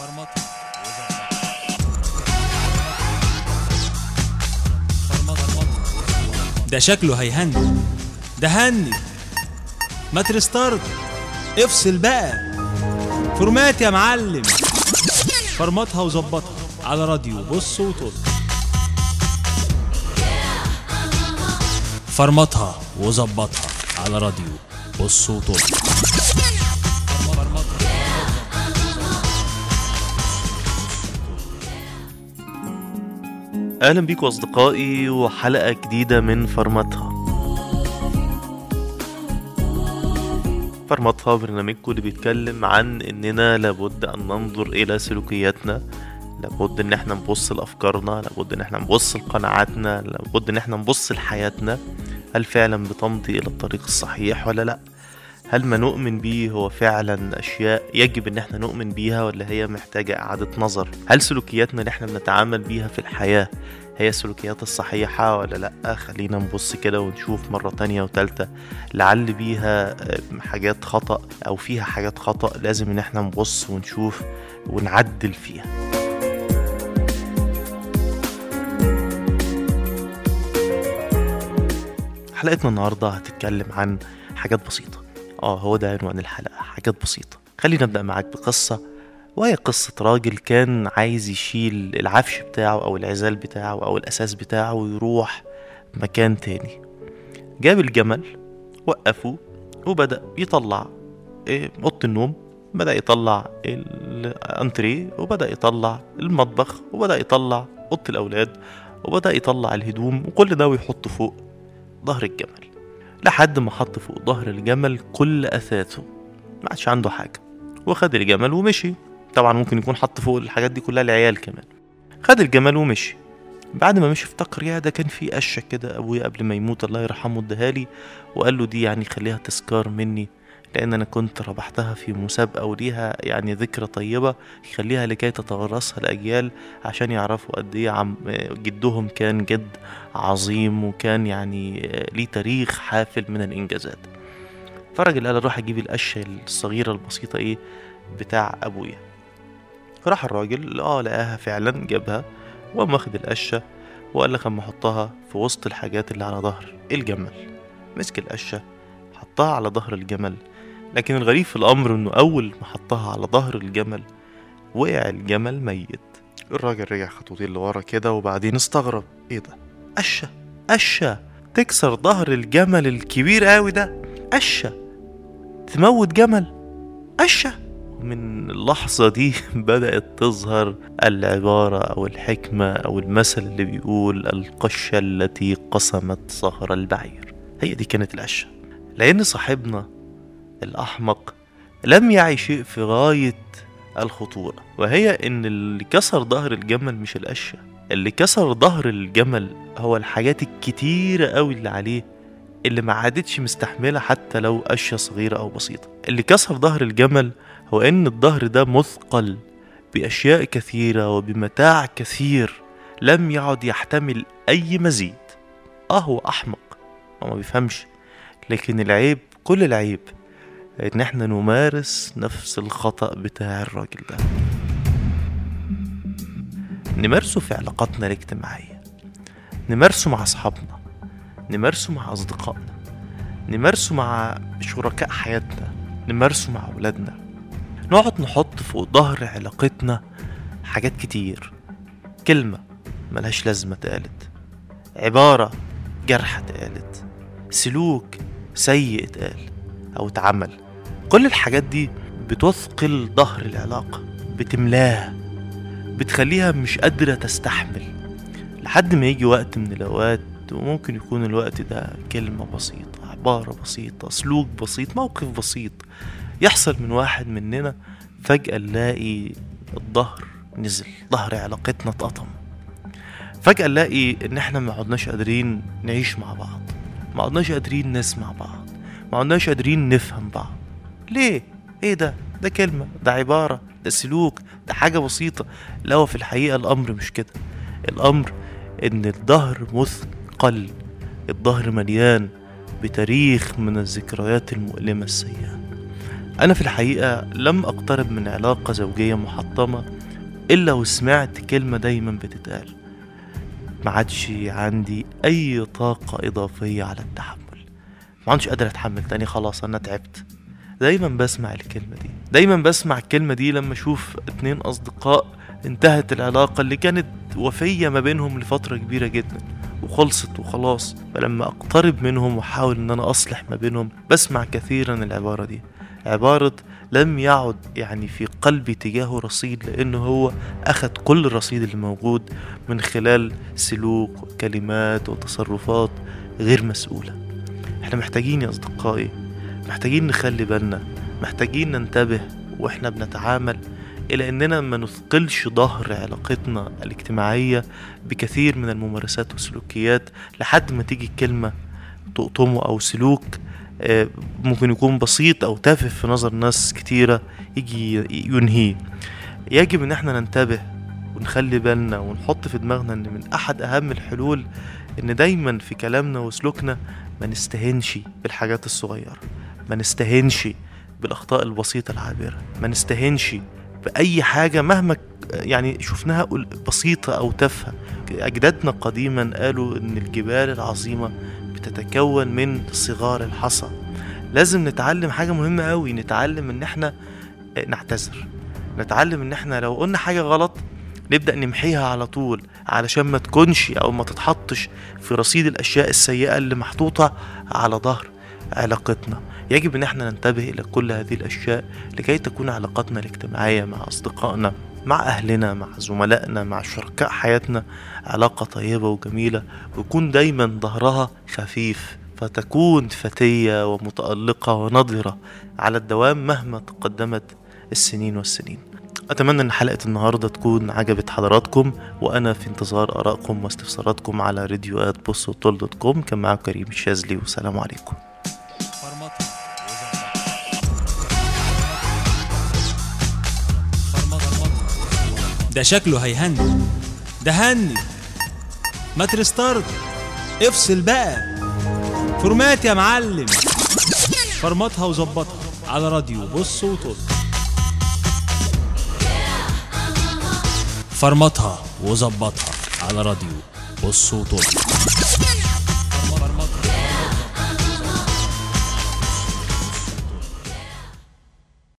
وظبطها ده شكله هيهنج. ده هنج. ما ت restart افصل بقى. format يا معلم. فرمطها وظبطها. على راديو. بص وطل فرمطها وظبطها. على راديو. بص وطل أهلا بيكم اصدقائي وحلقة جديدة من فرمتها فرمتها برنامجكم اللي بيتكلم عن إننا لابد أن ننظر إلى سلوكياتنا لابد إن إحنا نبص لأفكارنا لابد إن إحنا نبص لقناعاتنا لابد إن إحنا نبص لحياتنا. هل فعلا بتمضي إلى الطريق الصحيح ولا لأ؟ هل ما نؤمن بيه هو فعلا أشياء يجب إن إحنا نؤمن بيها ولا هي محتاجة إعادة نظر؟ هل سلوكياتنا اللي إحنا بنتعامل بيها في الحياة هي السلوكيات الصحيحة ولا لأ؟ خلينا نبص كده ونشوف مرة تانية وتالتة لعل بيها آه، حاجات خطأ أو فيها حاجات خطأ لازم إن إحنا نبص ونشوف ونعدل فيها حلقتنا النهاردة هتتكلم عن حاجات بسيطة آه هو ده عنوان الحلقة. حاجات بسيطة. خلينا نبدأ معاك بقصة وهي قصة راجل كان عايز يشيل العفش بتاعه أو العزال بتاعه أو الأساس بتاعه ويروح مكان تاني. جاب الجمل وقفه وبدأ يطلع إيه، أوضة النوم. بدأ يطلع الأنتريه وبدأ يطلع المطبخ وبدأ يطلع أوضة الأولاد وبدأ يطلع الهدوم وكل ده ويحطه فوق ظهر الجمل. لحد ما حط فوق ظهر الجمل كل أثاثه. ما عادش عنده حاجة. وخد الجمل ومشي. طبعا ممكن يكون حط فوق الحاجات دي كلها العيال كمان. خد الجمل ومشي. بعد ما مشي افتكر يا ده كان في قشة كده أبويا قبل ما يموت الله يرحمه اداهالي وقال له دي يعني خليها تذكار مني. لأن أنا كنت ربحتها في مسابقة وليها يعني ذكرى طيبة يخليها لكي تتورثها الأجيال عشان يعرفوا قد إيه عم جدهم كان جد عظيم وكان يعني ليه تاريخ حافل من الإنجازات. فالراجل قال أروح أجيب القشة الصغيرة البسيطة إيه بتاع أبويا. راح الراجل آه لقاها فعلا جابها وقام واخد القشة وقال لك أما أحطها في وسط الحاجات اللي على ظهر الجمل. مسك القشة حطها على ظهر الجمل لكن الغريب في الأمر إنه أول ما حطها على ظهر الجمل وقع الجمل ميت. الراجل رجع خطوتين لورا كده وبعدين استغرب. إيه ده؟ قشة قشة تكسر ظهر الجمل الكبير قوي ده. قشة تموت جمل. قشة من اللحظة دي بدأت تظهر العبارة أو الحكمة أو المثل اللي بيقول القشة التي قسمت صهر البعير. هي دي كانت القشة لأن صاحبنا الأحمق لم يعي شيء في غاية الخطورة وهي إن اللي كسر ظهر الجمل مش القشة. اللي كسر ظهر الجمل هو الحاجات الكتيرة قوي اللي عليه اللي ما عادتش مستحملة حتى لو قشة صغيرة أو بسيطة. اللي كسر ظهر الجمل هو إن الظهر ده مثقل بأشياء كثيرة وبمتاع كثير لم يعد يحتمل أي مزيد. آه هو أحمق هو ما بيفهمش لكن العيب كل العيب إن إحنا نمارس نفس الخطأ بتاع الراجل ده. نمارسه في علاقاتنا الاجتماعية. نمارسه مع أصحابنا. نمارسه مع أصدقائنا. نمارسه مع شركاء حياتنا. نمارسه مع أولادنا. نقعد نحط فوق ظهر علاقتنا حاجات كتير. كلمة ملهاش لازمة اتقالت. عبارة جرح اتقالت. سلوك سيء اتقال أو اتعمل. كل الحاجات دي بتثقل ظهر العلاقة بتملاها بتخليها مش قادرة تستحمل. لحد ما يجي وقت من الأوقات وممكن يكون الوقت ده كلمة بسيطة عبارة بسيطة سلوك بسيط موقف بسيط يحصل من واحد مننا فجأة نلاقي الظهر نزل ظهر علاقتنا اتقطم فجأة نلاقي إن إحنا ما عدناش قادرين نعيش مع بعض ما عدناش قادرين نسمع بعض ما عدناش قادرين نفهم بعض. ليه؟ إيه ده؟ ده كلمة ده عبارة ده سلوك ده حاجة بسيطة. لا هو في الحقيقة الأمر مش كده. الأمر إن الظهر مثقل الظهر مليان بتاريخ من الذكريات المؤلمة السيئة. أنا في الحقيقة لم أقترب من علاقة زوجية محطمة إلا وسمعت كلمة دايما بتتقال. ما عادش عندي أي طاقة إضافية على التحمل. ما عادش قادر أتحمل تاني خلاص أنا تعبت. دايما بسمع الكلمة دي. دايما بسمع الكلمة دي لما أشوف اتنين أصدقاء انتهت العلاقة اللي كانت وفية ما بينهم لفترة كبيرة جدا وخلصت وخلاص. فلما أقترب منهم وأحاول إن أنا أصلح ما بينهم بسمع كثيرا العبارة دي. عبارة لم يعد يعني في قلبي تجاهه رصيد لأنه هو أخذ كل الرصيد اللي موجود من خلال سلوك وكلمات وتصرفات غير مسؤولة. إحنا محتاجين يا أصدقائي محتاجين نخلي بالنا محتاجين ننتبه وإحنا بنتعامل إلى أننا ما نثقلش ظهر علاقتنا الاجتماعية بكثير من الممارسات والسلوكيات لحد ما تيجي كلمة تقطمه أو سلوك آه، ممكن يكون بسيط أو تافه في نظر ناس كتيرة يجي ينهيه. يجب إن إحنا ننتبه ونخلي بالنا ونحط في دماغنا إن من أحد أهم الحلول إن دايما في كلامنا وسلوكنا ما نستهنش بالحاجات الصغيرة. ما نستهنش بالأخطاء البسيطة العابرة ما نستهنش بأي حاجة مهما يعني شفناها بسيطة أو تافهة. أجدادنا قديما قالوا إن الجبال العظيمة بتتكون من صغار الحصى. لازم نتعلم حاجة مهمة قوي نتعلم إن إحنا نعتذر. نتعلم إن إحنا لو قلنا حاجة غلط نبدأ نمحيها على طول علشان ما تكونش أو ما تتحطش في رصيد الأشياء السيئة اللي محطوطة على ظهر. علاقتنا. يجب إن إحنا ننتبه إلى كل هذه الأشياء لكي تكون علاقاتنا الاجتماعية مع أصدقائنا مع أهلنا مع زملائنا مع شركاء حياتنا علاقة طيبة وجميلة ويكون دايما ظهرها خفيف فتكون فتية ومتألقة ونضرة على الدوام مهما تقدمت السنين والسنين. أتمنى أن حلقة النهاردة تكون عجبت حضراتكم وأنا في انتظار آرائكم واستفساراتكم على راديو at وطل dot com كان معاكم كريم الشاذلي والسلام عليكم. ده شكله هيهنج. ده هنج. ما ت restart افصل بقى. format يا معلم. فرمطها وظبطها. على راديو. بص وطل فرمطها وظبطها. على راديو. بص وطل